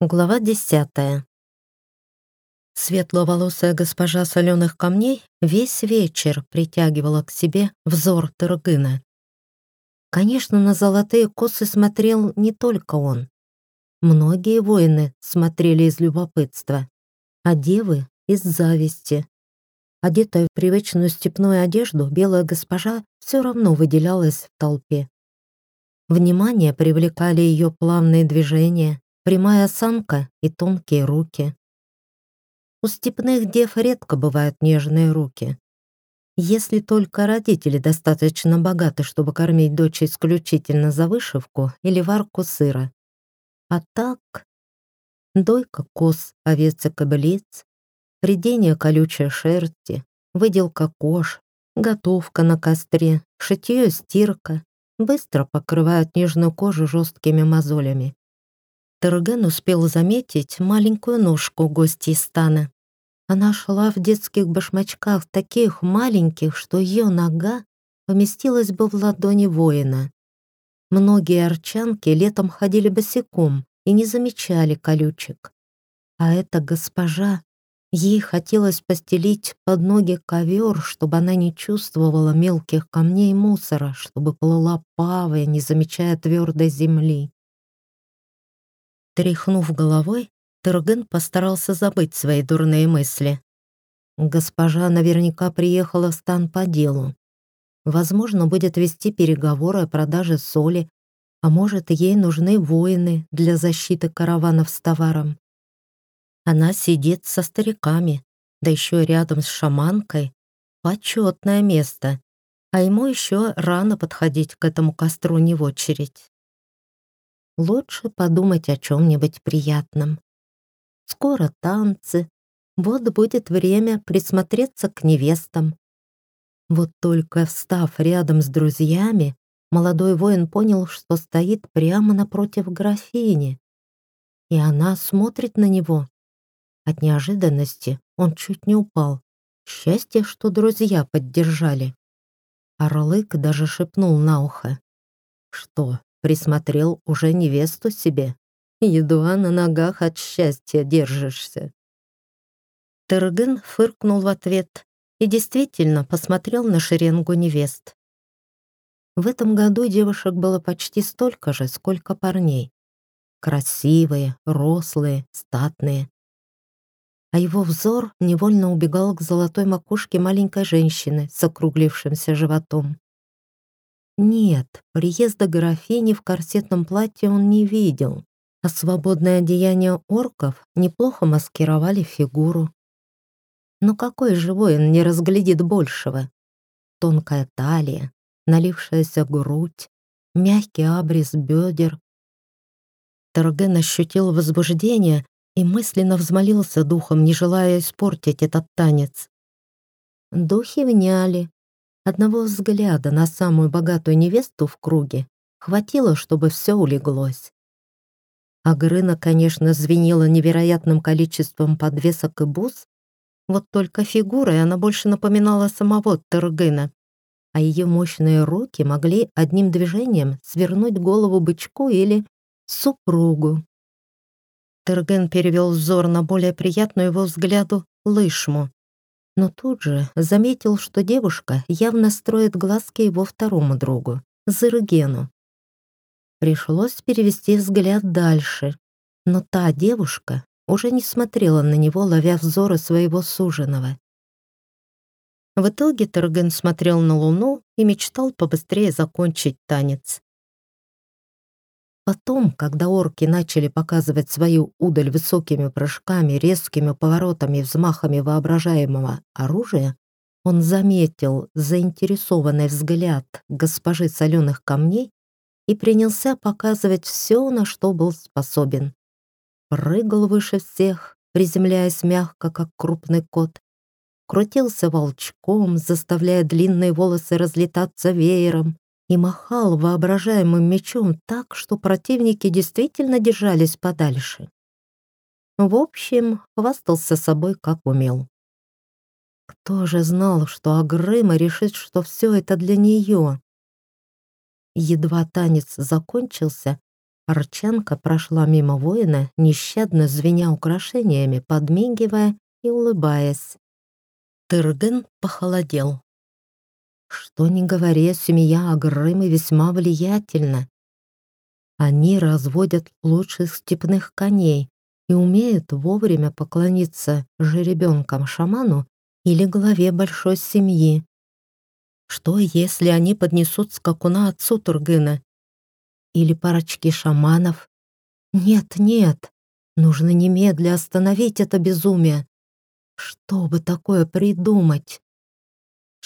Глава десятая. Светловолосая госпожа соленых камней весь вечер притягивала к себе взор Тыргына. Конечно, на золотые косы смотрел не только он. Многие воины смотрели из любопытства, а девы — из зависти. Одетая в привычную степную одежду, белая госпожа все равно выделялась в толпе. Внимание привлекали ее плавные движения, прямая осанка и тонкие руки. У степных дев редко бывают нежные руки. Если только родители достаточно богаты, чтобы кормить дочь исключительно за вышивку или варку сыра. А так, дойка коз, овец и кобылиц, редение колючей шерсти, выделка кож, готовка на костре, шитье и стирка быстро покрывают нежную кожу жесткими мозолями. Терген успел заметить маленькую ножку гостей стана. Она шла в детских башмачках, таких маленьких, что ее нога поместилась бы в ладони воина. Многие арчанки летом ходили босиком и не замечали колючек. А эта госпожа, ей хотелось постелить под ноги ковер, чтобы она не чувствовала мелких камней и мусора, чтобы плыла павая, не замечая твердой земли. Тряхнув головой, Терген постарался забыть свои дурные мысли. Госпожа наверняка приехала в стан по делу. Возможно, будет вести переговоры о продаже соли, а может, ей нужны воины для защиты караванов с товаром. Она сидит со стариками, да еще рядом с шаманкой. Почетное место, а ему еще рано подходить к этому костру не в очередь. Лучше подумать о чем-нибудь приятном. Скоро танцы, вот будет время присмотреться к невестам. Вот только встав рядом с друзьями, молодой воин понял, что стоит прямо напротив графини. И она смотрит на него. От неожиданности он чуть не упал. Счастье, что друзья поддержали. Орлык даже шепнул на ухо. «Что, Присмотрел уже невесту себе. Едва на ногах от счастья держишься. Терген фыркнул в ответ и действительно посмотрел на шеренгу невест. В этом году девушек было почти столько же, сколько парней. Красивые, рослые, статные. А его взор невольно убегал к золотой макушке маленькой женщины с округлившимся животом. Нет, приезда графини в корсетном платье он не видел, а свободное одеяние орков неплохо маскировали фигуру. Но какой же воин не разглядит большего? Тонкая талия, налившаяся грудь, мягкий абрис бедер. Торген ощутил возбуждение и мысленно взмолился духом, не желая испортить этот танец. Духи вняли, Одного взгляда на самую богатую невесту в круге хватило, чтобы все улеглось. Агрына, конечно, звенела невероятным количеством подвесок и бус, вот только фигурой она больше напоминала самого Тергына, а ее мощные руки могли одним движением свернуть голову бычку или супругу. Терген перевел взор на более приятную его взгляду лышму но тут же заметил, что девушка явно строит глазки его второму другу, Зыргену. Пришлось перевести взгляд дальше, но та девушка уже не смотрела на него, ловя взоры своего суженого. В итоге Терген смотрел на луну и мечтал побыстрее закончить танец. Потом, когда орки начали показывать свою удаль высокими прыжками, резкими поворотами и взмахами воображаемого оружия, он заметил заинтересованный взгляд госпожи соленых камней и принялся показывать все, на что был способен. Прыгал выше всех, приземляясь мягко, как крупный кот, крутился волчком, заставляя длинные волосы разлетаться веером, и махал воображаемым мечом так, что противники действительно держались подальше. В общем, хвастался собой как умел. Кто же знал, что Агрыма решит, что все это для нее? Едва танец закончился, Арчанка прошла мимо воина, нещадно звеня украшениями, подмигивая и улыбаясь. Тырген похолодел. Что ни говори, семья Агрымы весьма влиятельна. Они разводят лучших степных коней и умеют вовремя поклониться жеребенкам-шаману или главе большой семьи. Что, если они поднесут скакуна отцу Тургына? Или парочки шаманов? Нет, нет, нужно немедля остановить это безумие. Что бы такое придумать?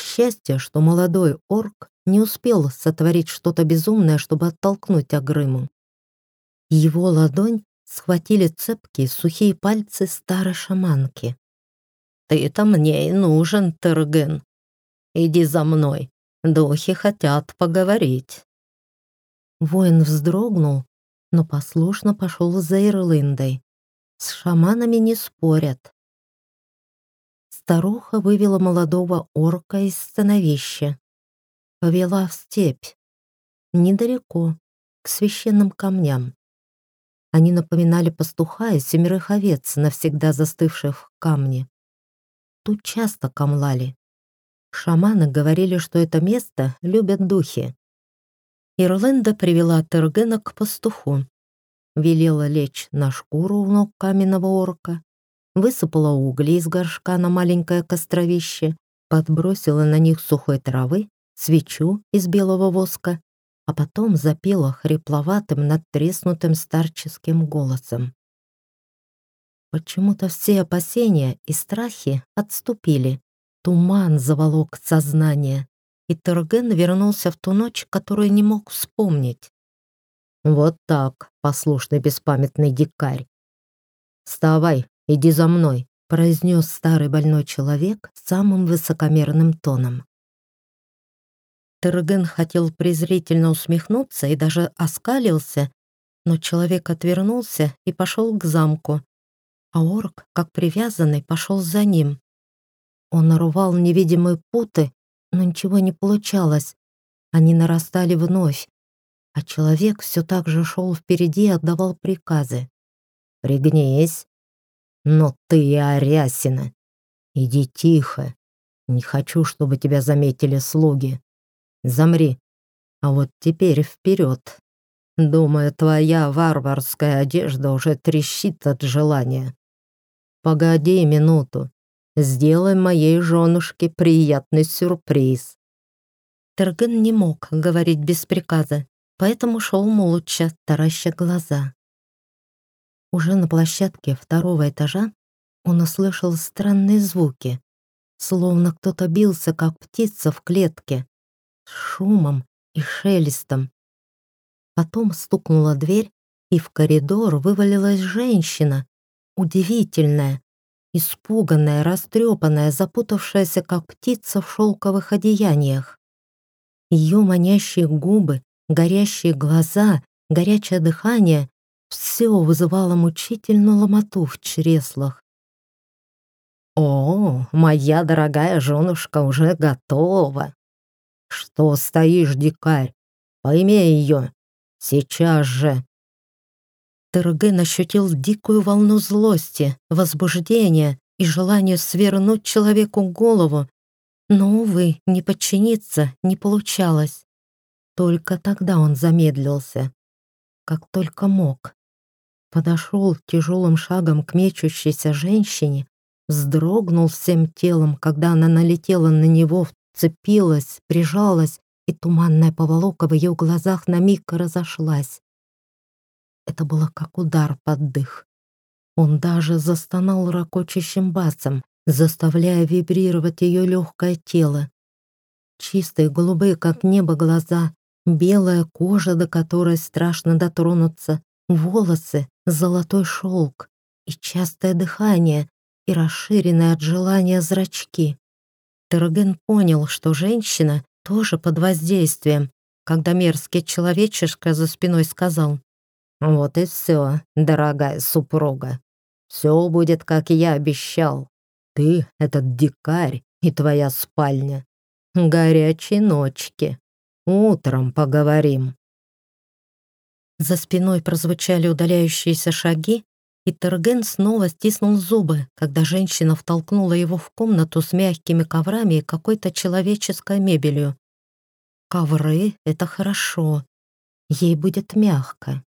Счастье, что молодой орк не успел сотворить что-то безумное, чтобы оттолкнуть Агрыму. Его ладонь схватили цепкие сухие пальцы старой шаманки. «Ты-то мне и нужен, Терген. Иди за мной, духи хотят поговорить». Воин вздрогнул, но послушно пошел за Ирлиндой. С шаманами не спорят. Старуха вывела молодого орка из становища. Повела в степь. Недалеко, к священным камням. Они напоминали пастуха и семерых овец, навсегда застывших в камне. Тут часто камлали. Шаманы говорили, что это место любят духи. Ирленда привела Тергена к пастуху. Велела лечь на шкуру у ног каменного орка, высыпала угли из горшка на маленькое костровище, подбросила на них сухой травы, свечу из белого воска, а потом запела хрипловатым, надтреснутым старческим голосом. Почему-то все опасения и страхи отступили. Туман заволок сознание, и Терген вернулся в ту ночь, которую не мог вспомнить. «Вот так, послушный беспамятный дикарь. Вставай, «Иди за мной», — произнес старый больной человек самым высокомерным тоном. Терген хотел презрительно усмехнуться и даже оскалился, но человек отвернулся и пошел к замку, а орк, как привязанный, пошел за ним. Он нарувал невидимые путы, но ничего не получалось. Они нарастали вновь, а человек все так же шел впереди и отдавал приказы. «Пригнись, но ты, Арясина, иди тихо. Не хочу, чтобы тебя заметили слуги. Замри. А вот теперь вперед. Думаю, твоя варварская одежда уже трещит от желания. Погоди минуту. Сделай моей женушке приятный сюрприз. Терген не мог говорить без приказа, поэтому шел молча, тараща глаза. Уже на площадке второго этажа он услышал странные звуки, словно кто-то бился, как птица в клетке, с шумом и шелестом. Потом стукнула дверь, и в коридор вывалилась женщина, удивительная, испуганная, растрепанная, запутавшаяся, как птица в шелковых одеяниях. Ее манящие губы, горящие глаза, горячее дыхание все вызывало мучительную ломоту в чреслах. «О, моя дорогая женушка уже готова!» «Что стоишь, дикарь? Пойми ее! Сейчас же!» Терген ощутил дикую волну злости, возбуждения и желание свернуть человеку голову, но, увы, не подчиниться не получалось. Только тогда он замедлился, как только мог подошел тяжелым шагом к мечущейся женщине, вздрогнул всем телом, когда она налетела на него, вцепилась, прижалась, и туманная поволока в ее глазах на миг разошлась. Это было как удар под дых. Он даже застонал ракочущим басом, заставляя вибрировать ее легкое тело. Чистые голубые, как небо, глаза, белая кожа, до которой страшно дотронуться, волосы, золотой шелк и частое дыхание, и расширенные от желания зрачки. Терген понял, что женщина тоже под воздействием, когда мерзкий человечишка за спиной сказал «Вот и все, дорогая супруга. Все будет, как я обещал. Ты, этот дикарь, и твоя спальня. Горячие ночки. Утром поговорим». За спиной прозвучали удаляющиеся шаги, и Терген снова стиснул зубы, когда женщина втолкнула его в комнату с мягкими коврами и какой-то человеческой мебелью. Ковры — это хорошо. Ей будет мягко.